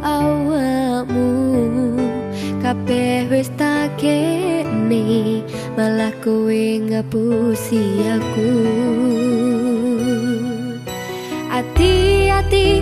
awakmu. Kabeh wis takene malah kowe ngapusi aku. Ati ati